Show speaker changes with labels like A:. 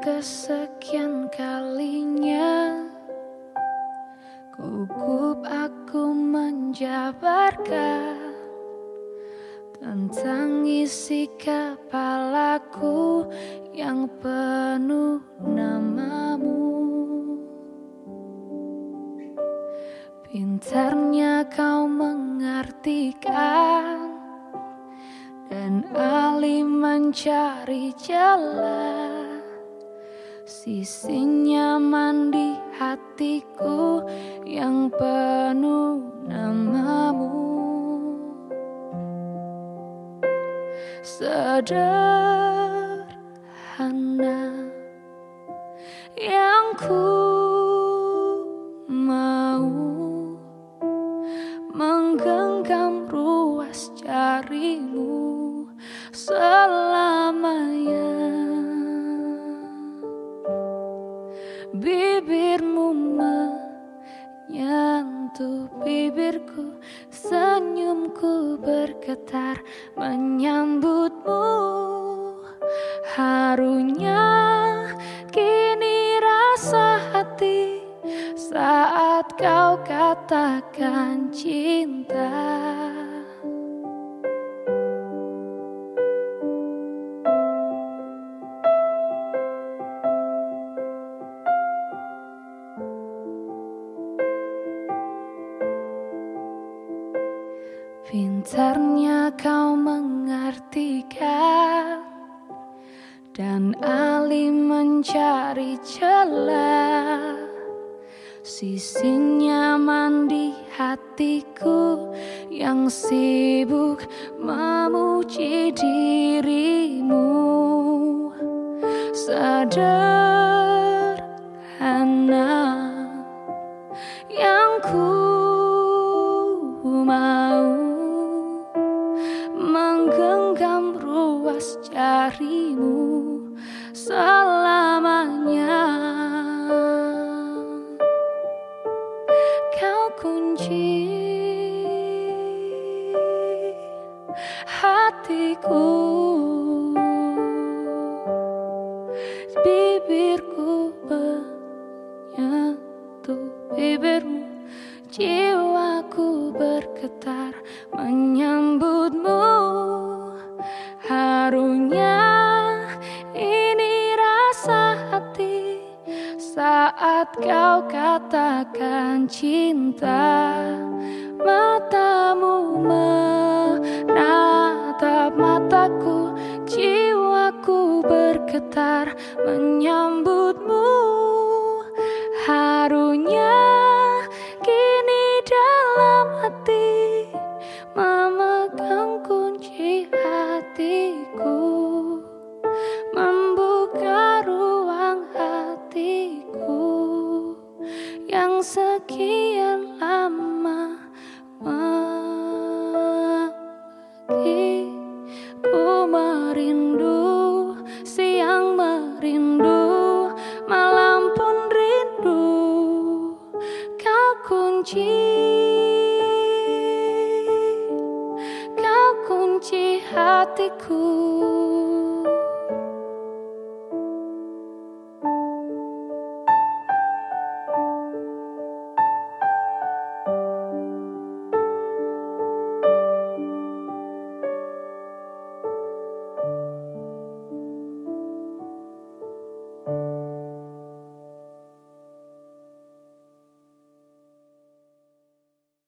A: kesekian kalinya Gugup aku menjabarkan Tentang isi kepalaku yang penuh namamu. Pintarnya kau mengartikan dan Ali mencari jalan. Sisi nyaman di hatiku yang penuh namamu. Sederhana yang ku mau. Menggenggam ruas jarimu selamanya. Bibirmu menyentuh bibirku Senyumku bergetar menyambutmu. Harunya kini rasa hati Saat kau katakan cinta Pintarnya kau mengartikan Dan Ali mencari celah. Sisi nyaman di hatiku Yang sibuk memuji dirimu. Sederhana selamanya. Kau kunci hatiku Saat kau katakan cinta Matamu menatap Sekian lama ku merindu Siang merindu Malam pun rindu Kau kunci Kau kunci hatiku